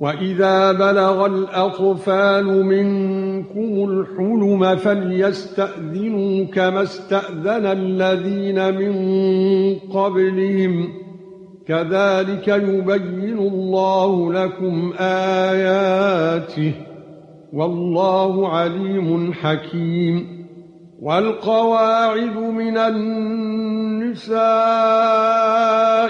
واذا بلغ الاطفال منكم الحلم فليستاذنوا كما استاذن الذين من قبلهم كذلك يبين الله لكم اياته والله عليم حكيم والقواعد من النساء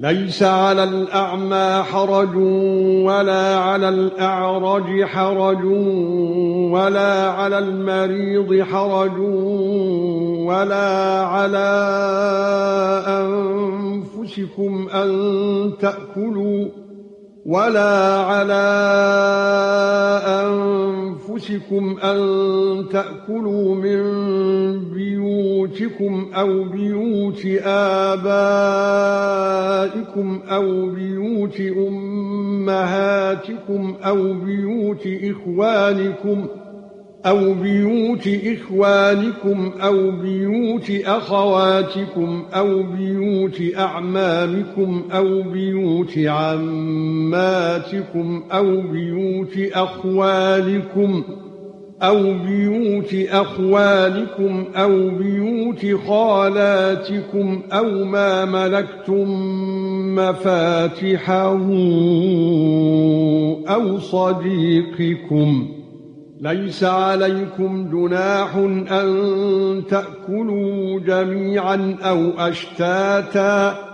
ليس على الأعمى حرج ولا على الأعرج حرج ولا على المريض حرج ولا على أنفسكم أن تأكلوا ولا على أنفسكم أن تأكلوا من بيوتكم أو بيوت آبائكم أو بيوت أمهاتكم أو بيوت إخوانكم أو بيوت إخوانكم أو بيوت أخواتكم أو بيوت أعمامكم أو بيوت عماتكم أو بيوت أخوالكم أو بيوت أخوالكم أو بيوت خالاتكم أو ما ملكتم مفاتحه أو صديقكم. ليس عليكم جناح أن تأكلوا جميعا أو أشتاتا